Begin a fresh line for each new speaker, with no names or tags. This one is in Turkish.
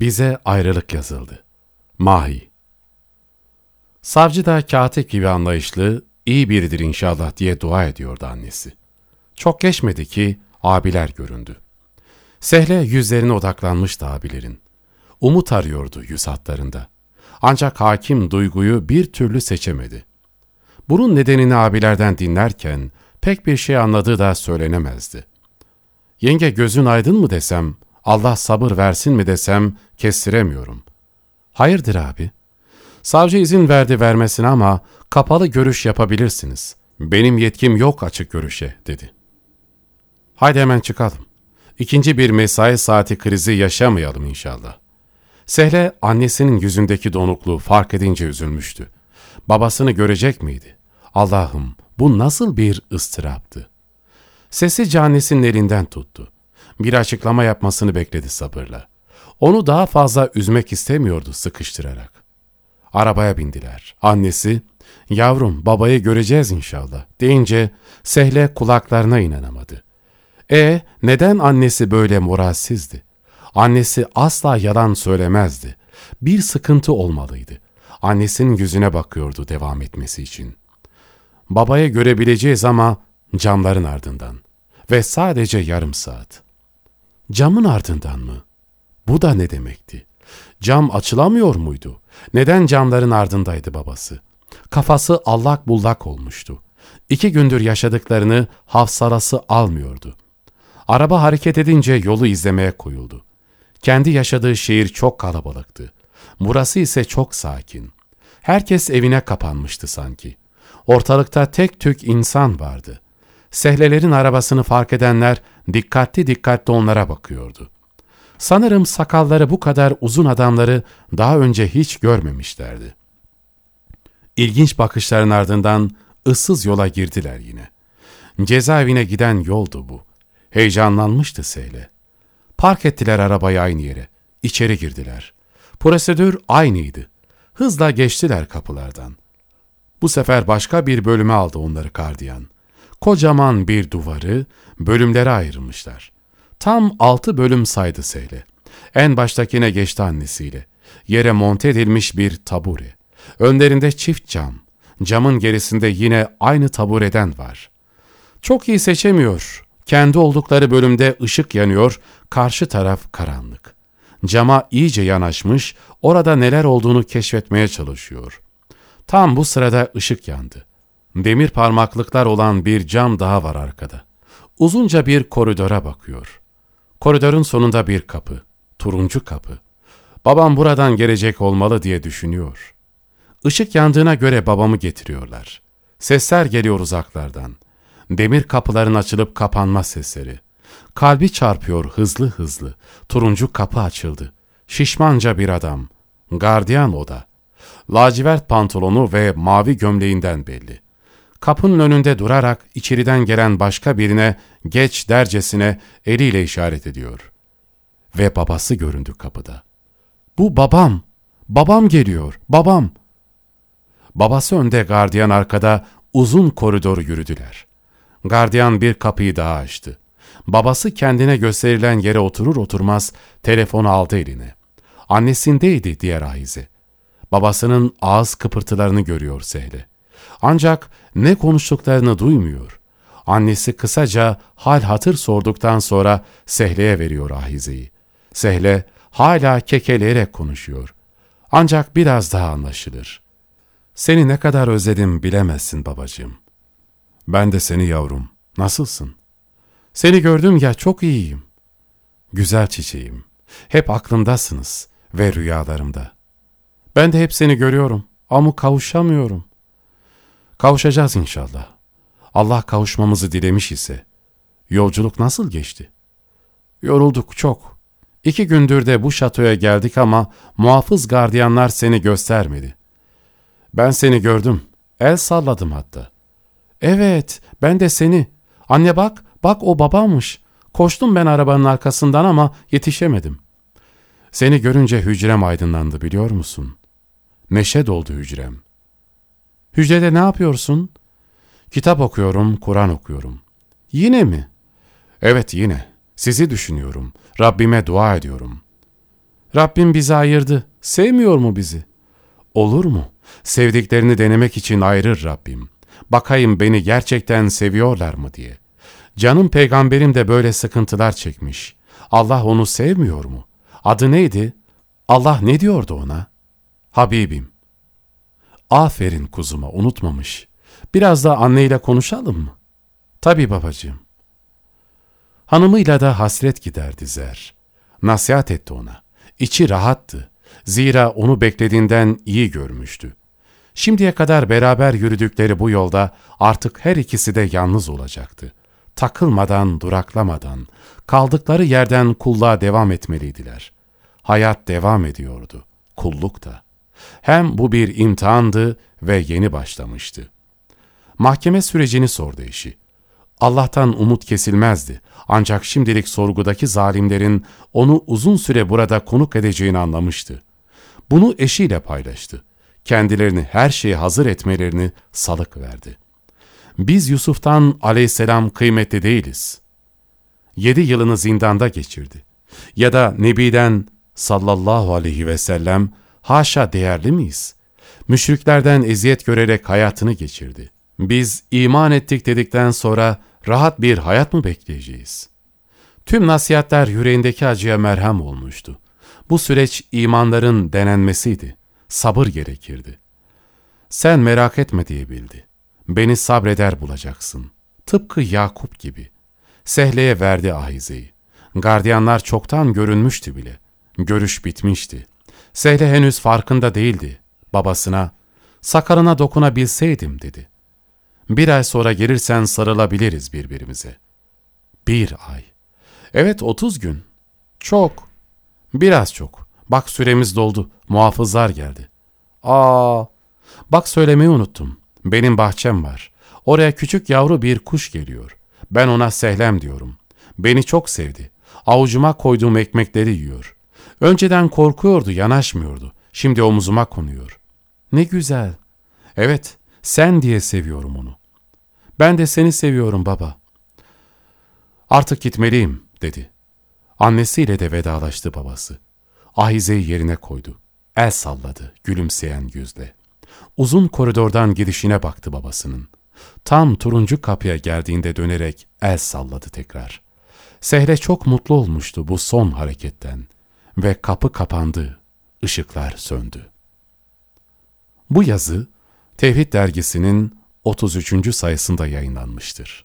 Bize ayrılık yazıldı. Mahi Savcı da katip gibi anlayışlı, iyi biridir inşallah diye dua ediyordu annesi. Çok geçmedi ki abiler göründü. Sehle yüzlerine odaklanmıştı abilerin. Umut arıyordu yüz hatlarında. Ancak hakim duyguyu bir türlü seçemedi. Bunun nedenini abilerden dinlerken pek bir şey anladığı da söylenemezdi. Yenge gözün aydın mı desem, Allah sabır versin mi desem kestiremiyorum. Hayırdır abi? Savcı izin verdi vermesine ama kapalı görüş yapabilirsiniz. Benim yetkim yok açık görüşe dedi. Haydi hemen çıkalım. İkinci bir mesai saati krizi yaşamayalım inşallah. Sehle annesinin yüzündeki donukluğu fark edince üzülmüştü. Babasını görecek miydi? Allah'ım bu nasıl bir ıstıraptı. Sesi annesinin elinden tuttu. Bir açıklama yapmasını bekledi sabırla. Onu daha fazla üzmek istemiyordu sıkıştırarak. Arabaya bindiler. Annesi, yavrum babayı göreceğiz inşallah deyince Sehle kulaklarına inanamadı. E neden annesi böyle moralsizdi? Annesi asla yalan söylemezdi. Bir sıkıntı olmalıydı. Annesinin yüzüne bakıyordu devam etmesi için. Babayı görebileceğiz ama camların ardından. Ve sadece yarım saat. Camın ardından mı? Bu da ne demekti? Cam açılamıyor muydu? Neden camların ardındaydı babası? Kafası allak bullak olmuştu. İki gündür yaşadıklarını hafsalası almıyordu. Araba hareket edince yolu izlemeye koyuldu. Kendi yaşadığı şehir çok kalabalıktı. Burası ise çok sakin. Herkes evine kapanmıştı sanki. Ortalıkta tek tük insan vardı. Sehlelerin arabasını fark edenler dikkatli dikkatli onlara bakıyordu. Sanırım sakalları bu kadar uzun adamları daha önce hiç görmemişlerdi. İlginç bakışların ardından ıssız yola girdiler yine. Cezaevine giden yoldu bu. Heyecanlanmıştı Seyle. Park ettiler arabayı aynı yere. İçeri girdiler. Prosedür aynıydı. Hızla geçtiler kapılardan. Bu sefer başka bir bölüme aldı onları kardiyan. Kocaman bir duvarı bölümlere ayrılmışlar. Tam altı bölüm saydı Seyle. En baştakine geçti annesiyle. Yere monte edilmiş bir tabure. Önlerinde çift cam. Camın gerisinde yine aynı tabureden var. Çok iyi seçemiyor. Kendi oldukları bölümde ışık yanıyor, karşı taraf karanlık. Cama iyice yanaşmış, orada neler olduğunu keşfetmeye çalışıyor. Tam bu sırada ışık yandı. Demir parmaklıklar olan bir cam daha var arkada. Uzunca bir koridora bakıyor. Koridorun sonunda bir kapı, turuncu kapı. Babam buradan gelecek olmalı diye düşünüyor. Işık yandığına göre babamı getiriyorlar. Sesler geliyor uzaklardan. Demir kapıların açılıp kapanma sesleri. Kalbi çarpıyor hızlı hızlı. Turuncu kapı açıldı. Şişmanca bir adam. Gardiyan o da. Lacivert pantolonu ve mavi gömleğinden belli. Kapının önünde durarak içeriden gelen başka birine geç dercesine eliyle işaret ediyor. Ve babası göründü kapıda. Bu babam, babam geliyor, babam. Babası önde, gardiyan arkada uzun koridoru yürüdüler. Gardiyan bir kapıyı daha açtı. Babası kendine gösterilen yere oturur oturmaz telefonu aldı eline. Annesindeydi diğer ahize. Babasının ağız kıpırtılarını görüyor Sehle. Ancak ne konuştuklarını duymuyor. Annesi kısaca hal hatır sorduktan sonra Sehle'ye veriyor ahizeyi. Sehle hala kekeleyerek konuşuyor. Ancak biraz daha anlaşılır. Seni ne kadar özledim bilemezsin babacığım. Ben de seni yavrum. Nasılsın? Seni gördüm ya çok iyiyim. Güzel çiçeğim. Hep aklımdasınız ve rüyalarımda. Ben de hep seni görüyorum ama kavuşamıyorum. Kavuşacağız inşallah. Allah kavuşmamızı dilemiş ise. Yolculuk nasıl geçti? Yorulduk çok. İki gündür de bu şatoya geldik ama muhafız gardiyanlar seni göstermedi. Ben seni gördüm. El salladım hatta. Evet, ben de seni. Anne bak, bak o babammış. Koştum ben arabanın arkasından ama yetişemedim. Seni görünce hücrem aydınlandı biliyor musun? Neşe doldu hücrem. Hücrede ne yapıyorsun? Kitap okuyorum, Kur'an okuyorum. Yine mi? Evet yine. Sizi düşünüyorum. Rabbime dua ediyorum. Rabbim bizi ayırdı. Sevmiyor mu bizi? Olur mu? Sevdiklerini denemek için ayırır Rabbim. Bakayım beni gerçekten seviyorlar mı diye. Canım peygamberim de böyle sıkıntılar çekmiş. Allah onu sevmiyor mu? Adı neydi? Allah ne diyordu ona? Habibim. Aferin kuzuma unutmamış. Biraz da anneyle konuşalım mı? Tabii babacığım. Hanımıyla da hasret giderdi Zer. Nasihat etti ona. İçi rahattı. Zira onu beklediğinden iyi görmüştü. Şimdiye kadar beraber yürüdükleri bu yolda artık her ikisi de yalnız olacaktı. Takılmadan, duraklamadan, kaldıkları yerden kulluğa devam etmeliydiler. Hayat devam ediyordu, kulluk da. Hem bu bir imtihandı ve yeni başlamıştı. Mahkeme sürecini sordu eşi. Allah'tan umut kesilmezdi. Ancak şimdilik sorgudaki zalimlerin onu uzun süre burada konuk edeceğini anlamıştı. Bunu eşiyle paylaştı. Kendilerini her şeye hazır etmelerini salık verdi. Biz Yusuf'tan aleyhisselam kıymetli değiliz. Yedi yılını zindanda geçirdi. Ya da Nebi'den sallallahu aleyhi ve sellem haşa değerli miyiz? Müşriklerden eziyet görerek hayatını geçirdi. Biz iman ettik dedikten sonra rahat bir hayat mı bekleyeceğiz? Tüm nasihatler yüreğindeki acıya merhem olmuştu. Bu süreç imanların denenmesiydi. Sabır gerekirdi. Sen merak etme diyebildi. Beni sabreder bulacaksın. Tıpkı Yakup gibi. Sehleye verdi ahizeyi. Gardiyanlar çoktan görünmüştü bile. Görüş bitmişti. Sehle henüz farkında değildi. Babasına, sakalına dokunabilseydim dedi. Bir ay sonra gelirsen sarılabiliriz birbirimize. Bir ay. Evet otuz gün. Çok. Biraz çok. Bak süremiz doldu. Muhafızlar geldi. Aa, bak söylemeyi unuttum. Benim bahçem var. Oraya küçük yavru bir kuş geliyor. Ben ona sehlem diyorum. Beni çok sevdi. Avucuma koyduğum ekmekleri yiyor. Önceden korkuyordu, yanaşmıyordu. Şimdi omuzuma konuyor. Ne güzel. Evet, sen diye seviyorum onu. Ben de seni seviyorum baba. Artık gitmeliyim, dedi. Annesiyle de vedalaştı babası. Ahize'yi yerine koydu. El salladı, gülümseyen yüzle. Uzun koridordan gidişine baktı babasının. Tam turuncu kapıya geldiğinde dönerek el salladı tekrar. Sehre çok mutlu olmuştu bu son hareketten ve kapı kapandı, ışıklar söndü. Bu yazı Tevhid dergisinin 33. sayısında yayınlanmıştır.